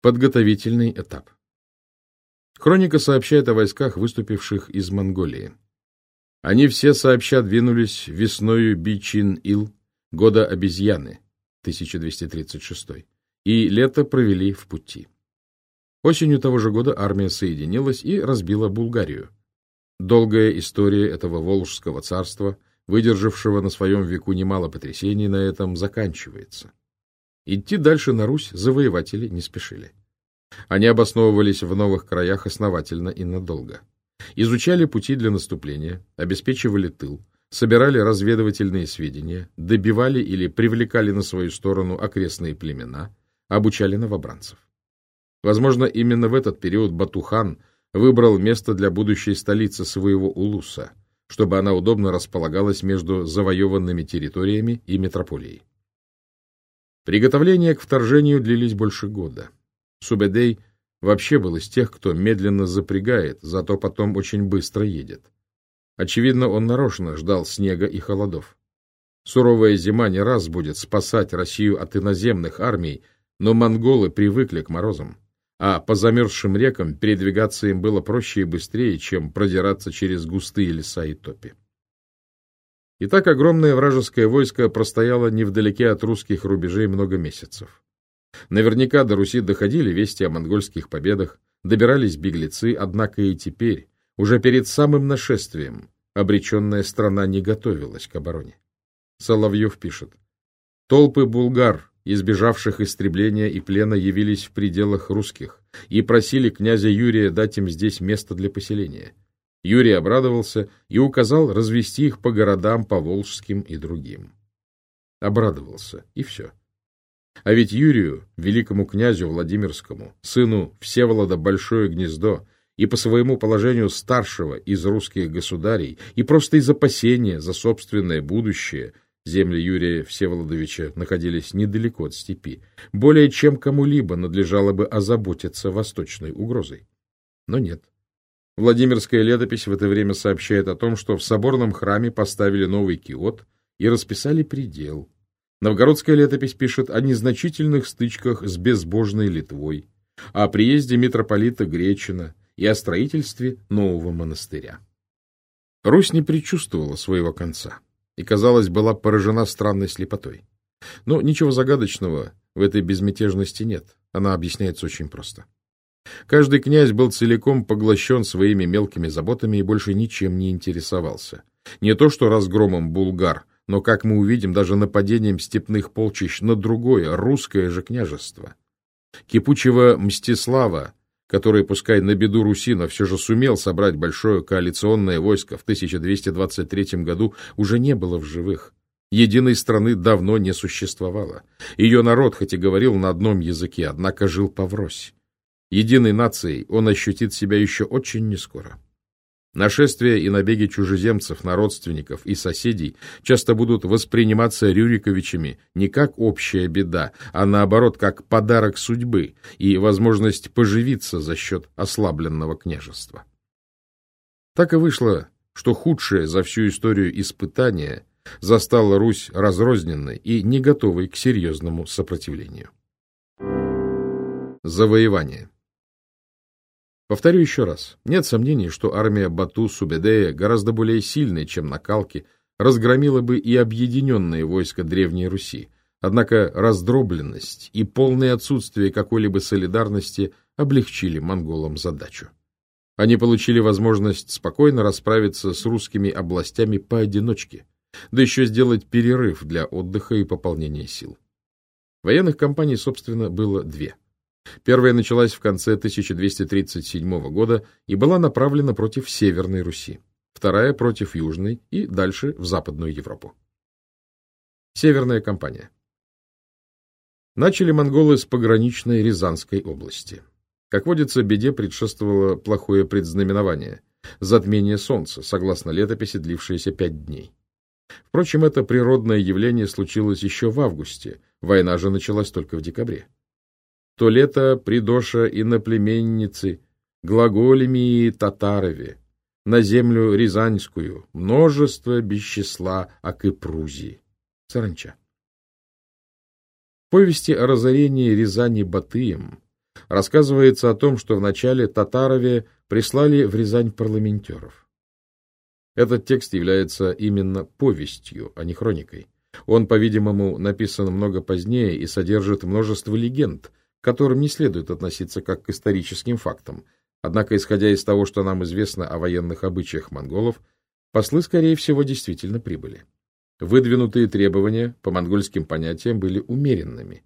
Подготовительный этап. Хроника сообщает о войсках, выступивших из Монголии. Они все сообща двинулись весною Бичин-Ил, года обезьяны, 1236, и лето провели в пути. Осенью того же года армия соединилась и разбила Булгарию. Долгая история этого Волжского царства, выдержавшего на своем веку немало потрясений, на этом заканчивается. Идти дальше на Русь завоеватели не спешили. Они обосновывались в новых краях основательно и надолго. Изучали пути для наступления, обеспечивали тыл, собирали разведывательные сведения, добивали или привлекали на свою сторону окрестные племена, обучали новобранцев. Возможно, именно в этот период Батухан выбрал место для будущей столицы своего улуса, чтобы она удобно располагалась между завоеванными территориями и метрополией. Приготовления к вторжению длились больше года. Субедей вообще был из тех, кто медленно запрягает, зато потом очень быстро едет. Очевидно, он нарочно ждал снега и холодов. Суровая зима не раз будет спасать Россию от иноземных армий, но монголы привыкли к морозам, а по замерзшим рекам передвигаться им было проще и быстрее, чем продираться через густые леса и топи. И так огромное вражеское войско простояло невдалеке от русских рубежей много месяцев. Наверняка до Руси доходили вести о монгольских победах, добирались беглецы, однако и теперь, уже перед самым нашествием, обреченная страна не готовилась к обороне. Соловьев пишет. Толпы булгар, избежавших истребления и плена, явились в пределах русских и просили князя Юрия дать им здесь место для поселения. Юрий обрадовался и указал развести их по городам по Волжским и другим. Обрадовался, и все. А ведь Юрию, великому князю Владимирскому, сыну Всеволода Большое Гнездо, и по своему положению старшего из русских государей, и просто из опасения за собственное будущее, земли Юрия Всеволодовича находились недалеко от степи, более чем кому-либо надлежало бы озаботиться восточной угрозой. Но нет. Владимирская летопись в это время сообщает о том, что в соборном храме поставили новый киот и расписали предел. Новгородская летопись пишет о незначительных стычках с безбожной Литвой, о приезде митрополита Гречина и о строительстве нового монастыря. Русь не предчувствовала своего конца и, казалось, была поражена странной слепотой. Но ничего загадочного в этой безмятежности нет, она объясняется очень просто. Каждый князь был целиком поглощен своими мелкими заботами и больше ничем не интересовался. Не то что разгромом булгар, но, как мы увидим, даже нападением степных полчищ на другое, русское же княжество. Кипучего Мстислава, который, пускай на беду Руси, но все же сумел собрать большое коалиционное войско в 1223 году, уже не было в живых. Единой страны давно не существовало. Ее народ, хоть и говорил на одном языке, однако жил поврось. Единой нацией он ощутит себя еще очень нескоро. Нашествия и набеги чужеземцев на родственников и соседей часто будут восприниматься Рюриковичами не как общая беда, а наоборот, как подарок судьбы и возможность поживиться за счет ослабленного княжества. Так и вышло, что худшее за всю историю испытание застало Русь разрозненной и не готовой к серьезному сопротивлению. Завоевание Повторю еще раз. Нет сомнений, что армия Бату Субедея гораздо более сильная, чем на Калке, разгромила бы и объединенные войска Древней Руси. Однако раздробленность и полное отсутствие какой-либо солидарности облегчили монголам задачу. Они получили возможность спокойно расправиться с русскими областями поодиночке, да еще сделать перерыв для отдыха и пополнения сил. Военных кампаний, собственно, было две – Первая началась в конце 1237 года и была направлена против Северной Руси, вторая против Южной и дальше в Западную Европу. Северная кампания. Начали монголы с пограничной Рязанской области. Как водится, беде предшествовало плохое предзнаменование – затмение солнца, согласно летописи, длившееся пять дней. Впрочем, это природное явление случилось еще в августе, война же началась только в декабре то лето придоша иноплеменницы, глаголями и татарове, на землю Рязанскую, множество без числа, а к Ипрузи. Саранча. В повести о разорении Рязани Батыем рассказывается о том, что в начале Татарове прислали в Рязань парламентеров. Этот текст является именно повестью, а не хроникой. Он, по-видимому, написан много позднее и содержит множество легенд, к которым не следует относиться как к историческим фактам. Однако, исходя из того, что нам известно о военных обычаях монголов, послы, скорее всего, действительно прибыли. Выдвинутые требования по монгольским понятиям были умеренными.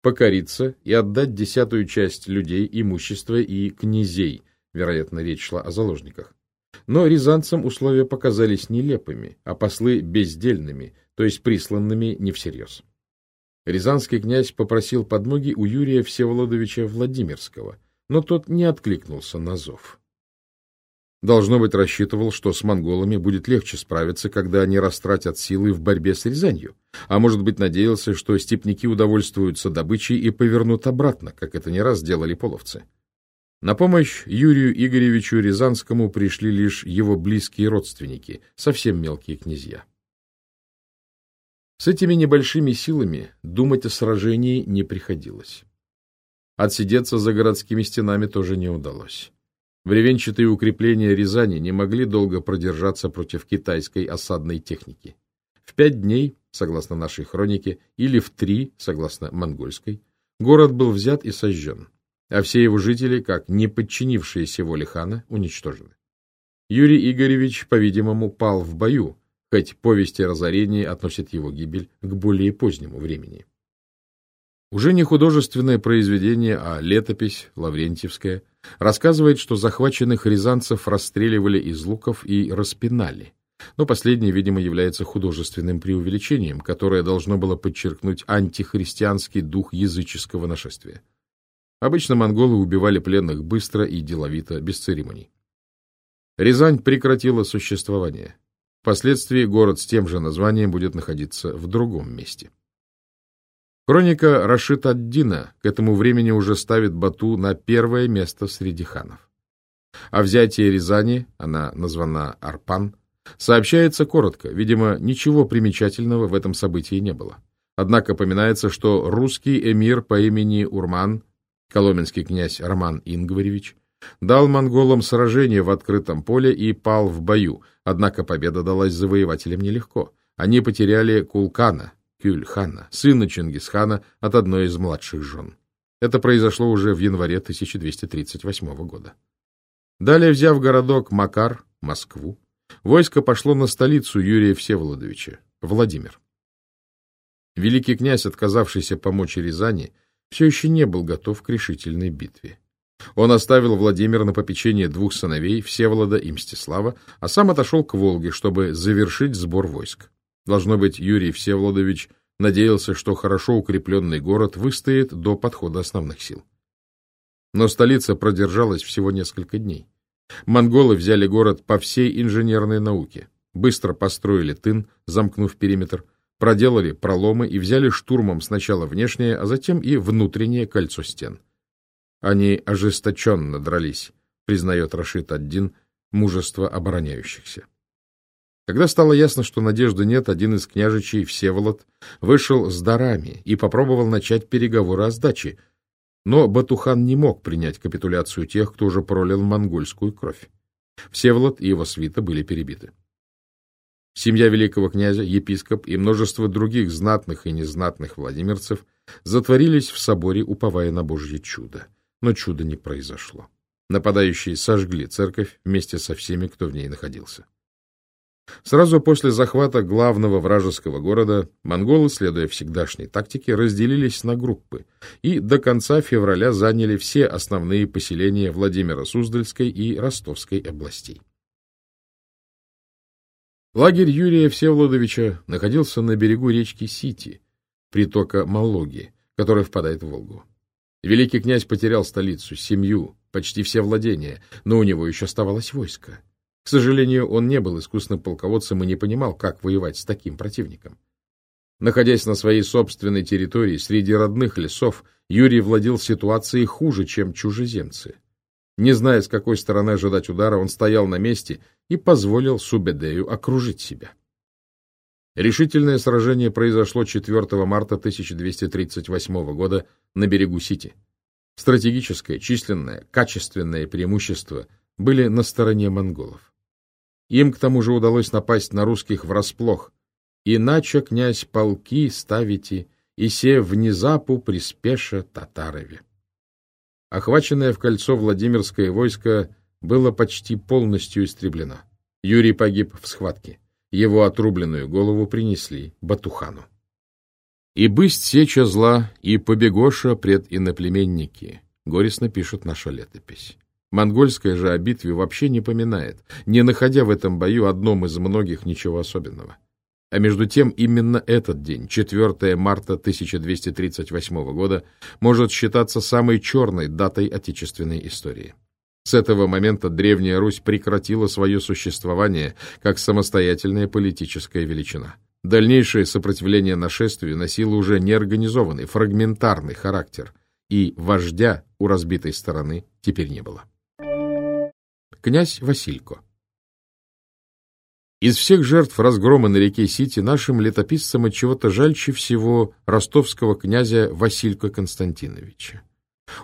Покориться и отдать десятую часть людей, имущества и князей, вероятно, речь шла о заложниках. Но рязанцам условия показались нелепыми, а послы бездельными, то есть присланными не всерьез. Рязанский князь попросил подмоги у Юрия Всеволодовича Владимирского, но тот не откликнулся на зов. Должно быть, рассчитывал, что с монголами будет легче справиться, когда они растратят силы в борьбе с Рязанью, а может быть, надеялся, что степники удовольствуются добычей и повернут обратно, как это не раз делали половцы. На помощь Юрию Игоревичу Рязанскому пришли лишь его близкие родственники, совсем мелкие князья. С этими небольшими силами думать о сражении не приходилось. Отсидеться за городскими стенами тоже не удалось. Бревенчатые укрепления Рязани не могли долго продержаться против китайской осадной техники. В пять дней, согласно нашей хронике, или в три, согласно монгольской, город был взят и сожжен а все его жители, как не подчинившиеся воле хана, уничтожены. Юрий Игоревич, по-видимому, пал в бою, хоть повести о разорении относят его гибель к более позднему времени. Уже не художественное произведение, а летопись Лаврентьевская рассказывает, что захваченных рязанцев расстреливали из луков и распинали. Но последнее, видимо, является художественным преувеличением, которое должно было подчеркнуть антихристианский дух языческого нашествия. Обычно монголы убивали пленных быстро и деловито, без церемоний. Рязань прекратила существование. Впоследствии город с тем же названием будет находиться в другом месте. Хроника Рашид ад-Дина к этому времени уже ставит Бату на первое место среди ханов. О взятии Рязани, она названа Арпан, сообщается коротко, видимо, ничего примечательного в этом событии не было. Однако поминается, что русский эмир по имени Урман коломенский князь Роман Ингваревич, дал монголам сражение в открытом поле и пал в бою, однако победа далась завоевателям нелегко. Они потеряли Кулкана, Кюльхана, сына Чингисхана от одной из младших жен. Это произошло уже в январе 1238 года. Далее, взяв городок Макар, Москву, войско пошло на столицу Юрия Всеволодовича, Владимир. Великий князь, отказавшийся помочь Рязани, все еще не был готов к решительной битве. Он оставил Владимира на попечение двух сыновей, Всеволода и Мстислава, а сам отошел к Волге, чтобы завершить сбор войск. Должно быть, Юрий Всеволодович надеялся, что хорошо укрепленный город выстоит до подхода основных сил. Но столица продержалась всего несколько дней. Монголы взяли город по всей инженерной науке, быстро построили тын, замкнув периметр, проделали проломы и взяли штурмом сначала внешнее, а затем и внутреннее кольцо стен. Они ожесточенно дрались, признает Рашид Аддин, мужество обороняющихся. Когда стало ясно, что надежды нет, один из княжичей, Всеволод, вышел с дарами и попробовал начать переговоры о сдаче, но Батухан не мог принять капитуляцию тех, кто уже пролил монгольскую кровь. Всеволод и его свита были перебиты. Семья великого князя, епископ и множество других знатных и незнатных владимирцев затворились в соборе, уповая на Божье чудо. Но чудо не произошло. Нападающие сожгли церковь вместе со всеми, кто в ней находился. Сразу после захвата главного вражеского города монголы, следуя всегдашней тактике, разделились на группы и до конца февраля заняли все основные поселения Владимира Суздальской и Ростовской областей. Лагерь Юрия Всеволодовича находился на берегу речки Сити, притока Малоги, которая впадает в Волгу. Великий князь потерял столицу, семью, почти все владения, но у него еще оставалось войско. К сожалению, он не был искусным полководцем и не понимал, как воевать с таким противником. Находясь на своей собственной территории, среди родных лесов, Юрий владел ситуацией хуже, чем чужеземцы. Не зная, с какой стороны ожидать удара, он стоял на месте и позволил Субедею окружить себя. Решительное сражение произошло 4 марта 1238 года на берегу Сити. Стратегическое, численное, качественное преимущество были на стороне монголов. Им к тому же удалось напасть на русских врасплох, иначе князь полки ставите, и се внезапу приспеша татарове. Охваченное в кольцо Владимирское войско было почти полностью истреблено. Юрий погиб в схватке. Его отрубленную голову принесли Батухану. «И бысть сеча зла, и побегоша пред иноплеменники», — горестно пишет наша летопись. Монгольская же о битве вообще не поминает, не находя в этом бою одном из многих ничего особенного. А между тем именно этот день, 4 марта 1238 года, может считаться самой черной датой отечественной истории. С этого момента Древняя Русь прекратила свое существование как самостоятельная политическая величина. Дальнейшее сопротивление нашествию носило уже неорганизованный, фрагментарный характер, и вождя у разбитой стороны теперь не было. Князь Василько Из всех жертв разгрома на реке Сити нашим летописцам от чего-то жальче всего ростовского князя Василька Константиновича.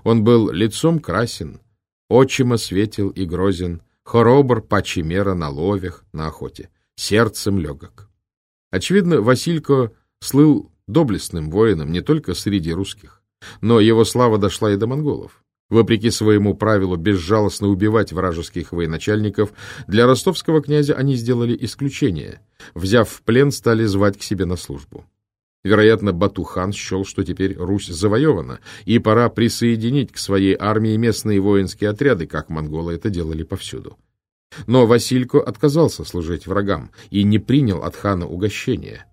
Он был лицом красен, Очима светил и грозен, хоробр паче мера на ловях, на охоте, сердцем легок. Очевидно, Василько слыл доблестным воином не только среди русских, но его слава дошла и до монголов. Вопреки своему правилу безжалостно убивать вражеских военачальников, для ростовского князя они сделали исключение. Взяв в плен, стали звать к себе на службу. Вероятно, Батухан счел, что теперь Русь завоевана, и пора присоединить к своей армии местные воинские отряды, как монголы это делали повсюду. Но Василько отказался служить врагам и не принял от хана угощения.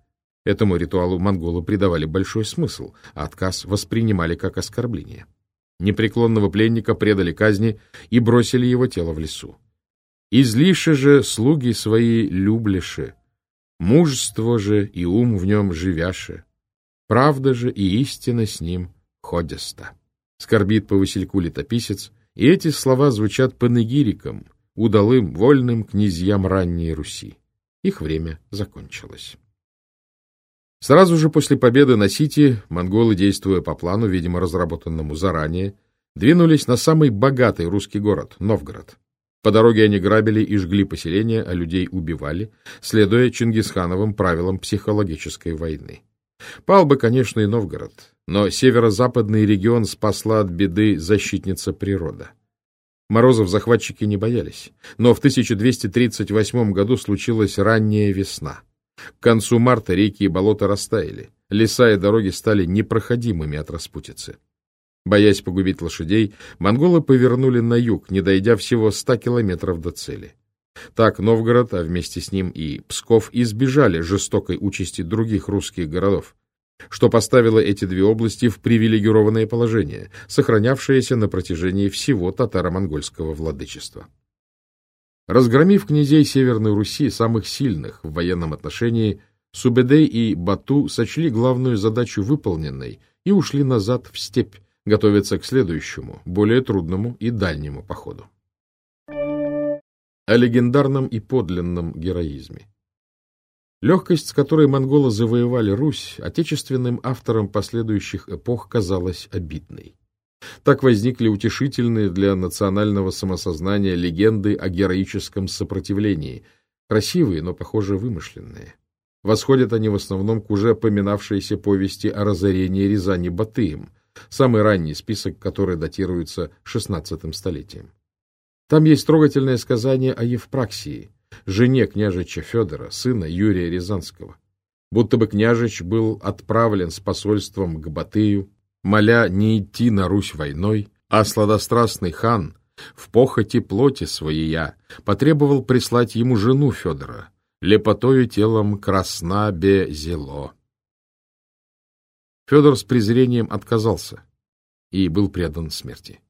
Этому ритуалу монголы придавали большой смысл, а отказ воспринимали как оскорбление. Непреклонного пленника предали казни и бросили его тело в лесу. Излише же слуги свои люблеши, Мужество же и ум в нем живяше, правда же и истина с ним ходяста. Скорбит по Васильку летописец, и эти слова звучат панегириком, удалым, вольным князьям ранней Руси. Их время закончилось. Сразу же после победы на Сити монголы, действуя по плану, видимо, разработанному заранее, двинулись на самый богатый русский город — Новгород. По дороге они грабили и жгли поселения, а людей убивали, следуя Чингисхановым правилам психологической войны. Пал бы, конечно, и Новгород, но северо-западный регион спасла от беды защитница природа. Морозов захватчики не боялись, но в 1238 году случилась ранняя весна. К концу марта реки и болота растаяли, леса и дороги стали непроходимыми от распутицы. Боясь погубить лошадей, монголы повернули на юг, не дойдя всего ста километров до цели. Так Новгород, а вместе с ним и Псков, избежали жестокой участи других русских городов, что поставило эти две области в привилегированное положение, сохранявшееся на протяжении всего татаро-монгольского владычества. Разгромив князей Северной Руси, самых сильных в военном отношении, Субедей и Бату сочли главную задачу выполненной и ушли назад в степь, готовится к следующему, более трудному и дальнему походу. О легендарном и подлинном героизме. Легкость, с которой монголы завоевали Русь, отечественным авторам последующих эпох казалась обидной. Так возникли утешительные для национального самосознания легенды о героическом сопротивлении, красивые, но, похоже, вымышленные. Восходят они в основном к уже поминавшейся повести о разорении Рязани Батыем, самый ранний список, который датируется XVI столетием. Там есть трогательное сказание о Евпраксии, жене княжича Федора, сына Юрия Рязанского. Будто бы княжич был отправлен с посольством к Батыю, моля не идти на Русь войной, а сладострастный хан в похоти плоти своей потребовал прислать ему жену Федора, лепотою телом красна бе зело. Федор с презрением отказался и был предан смерти.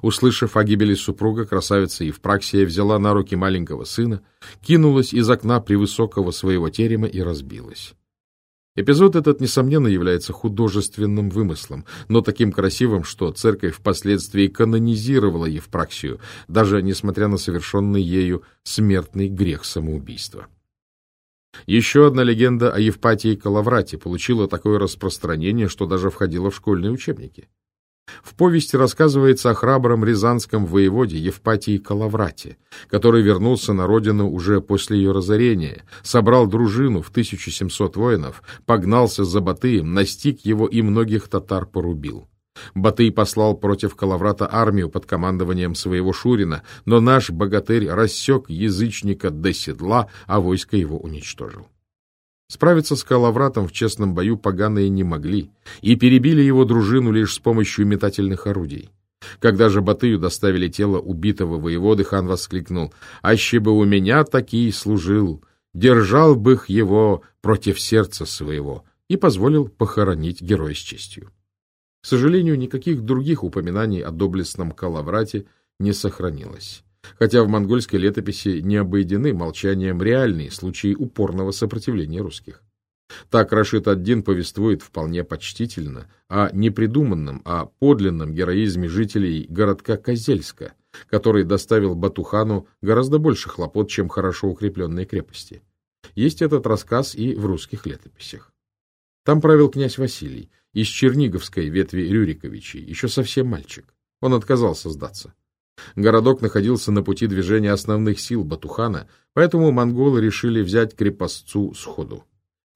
Услышав о гибели супруга, красавица Евпраксия взяла на руки маленького сына, кинулась из окна превысокого своего терема и разбилась. Эпизод этот, несомненно, является художественным вымыслом, но таким красивым, что церковь впоследствии канонизировала Евпраксию, даже несмотря на совершенный ею смертный грех самоубийства. Еще одна легенда о Евпатии Калаврате получила такое распространение, что даже входила в школьные учебники. В повести рассказывается о храбром рязанском воеводе Евпатии Калаврате, который вернулся на родину уже после ее разорения, собрал дружину в 1700 воинов, погнался за Батыем, настиг его и многих татар порубил. Батый послал против Калаврата армию под командованием своего Шурина, но наш богатырь рассек язычника до седла, а войско его уничтожил. Справиться с Калавратом в честном бою поганые не могли и перебили его дружину лишь с помощью метательных орудий. Когда же Батыю доставили тело убитого воеводы, хан воскликнул «Аще бы у меня такие служил, держал бы их его против сердца своего» и позволил похоронить героя с честью. К сожалению, никаких других упоминаний о доблестном Калаврате не сохранилось хотя в монгольской летописи не обойдены молчанием реальные случаи упорного сопротивления русских. Так Рашид ад-Дин повествует вполне почтительно о непридуманном, а подлинном героизме жителей городка Козельска, который доставил Батухану гораздо больше хлопот, чем хорошо укрепленные крепости. Есть этот рассказ и в русских летописях. Там правил князь Василий, из Черниговской ветви Рюриковичей, еще совсем мальчик. Он отказался сдаться. Городок находился на пути движения основных сил Батухана, поэтому монголы решили взять крепостцу сходу.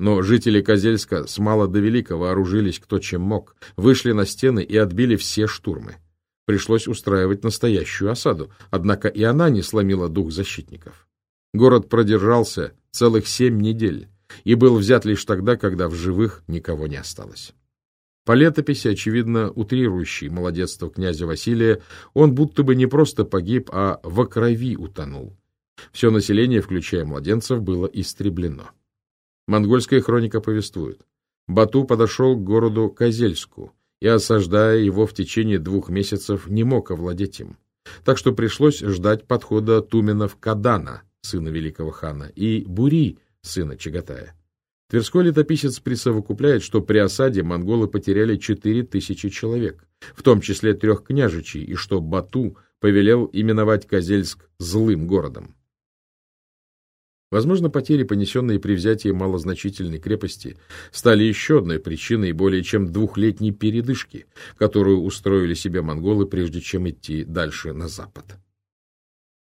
Но жители Козельска с мала до велика вооружились кто чем мог, вышли на стены и отбили все штурмы. Пришлось устраивать настоящую осаду, однако и она не сломила дух защитников. Город продержался целых семь недель и был взят лишь тогда, когда в живых никого не осталось. По летописи, очевидно, утрирующей молодецство князя Василия, он будто бы не просто погиб, а во крови утонул. Все население, включая младенцев, было истреблено. Монгольская хроника повествует. Бату подошел к городу Козельску и, осаждая его в течение двух месяцев, не мог овладеть им. Так что пришлось ждать подхода Туменов-Кадана, сына великого хана, и Бури, сына Чагатая. Тверской летописец присовокупляет, что при осаде монголы потеряли 4000 человек, в том числе трех княжичей, и что Бату повелел именовать Козельск злым городом. Возможно, потери, понесенные при взятии малозначительной крепости, стали еще одной причиной более чем двухлетней передышки, которую устроили себе монголы, прежде чем идти дальше на запад.